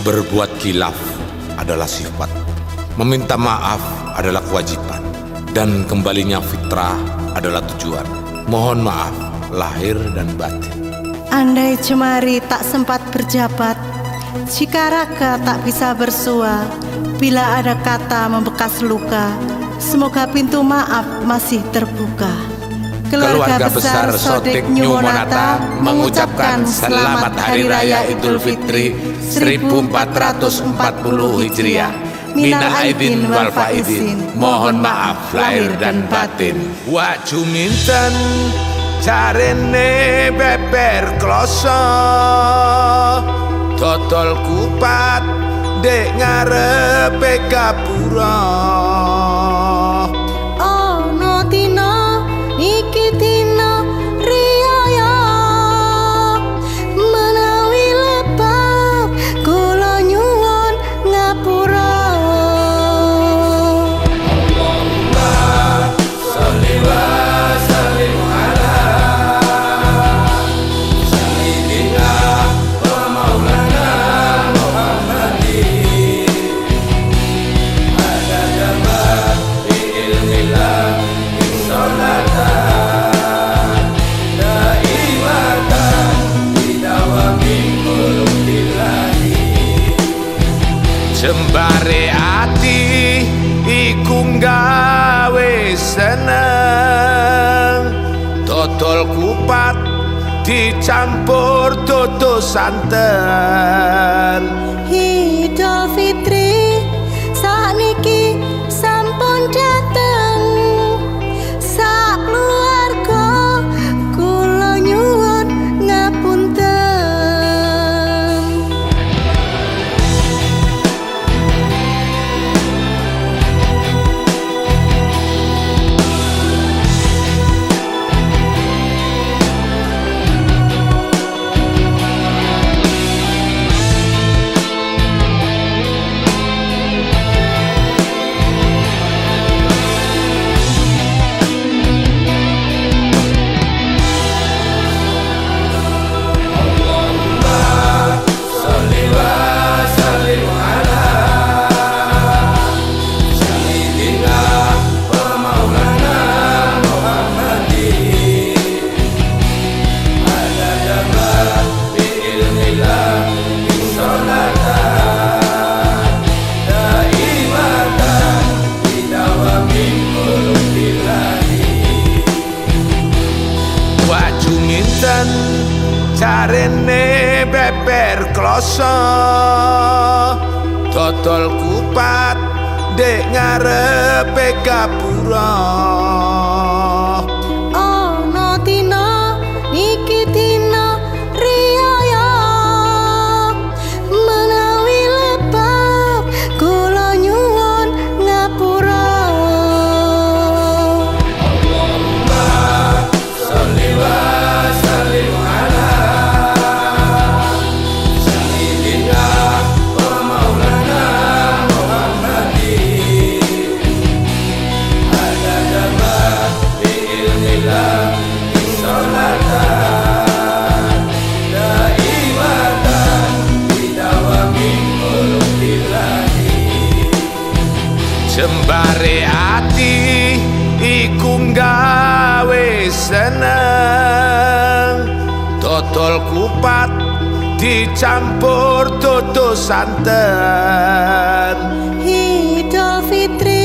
Berbuat kilaf adalah sifat, meminta maaf adalah kewajiban, dan kembalinya fitrah adalah tujuan. Mohon maaf lahir dan batin. Andai cemari tak sempat berjabat, jika raga tak bisa bersua, bila ada kata membekas luka, semoga pintu maaf masih terbuka. Keluarga besar Sodik New Monata mengucapkan selamat Hari Raya Idul Fitri 1440 Hijriah. Minal aidin wal faizin. Mohon maaf lahir dan batin. Wa juminten carene beber kloso. Totol kupat dek ngarepe gapura. Dodol kupat dicampur dodo santen. Idul Fitri nginten carene beber kloso. Dodol kupat dek ngarepe gapura Jembare ati iku gawe seneng. Dodol kupat dicampur dodo santen. Idul Fitri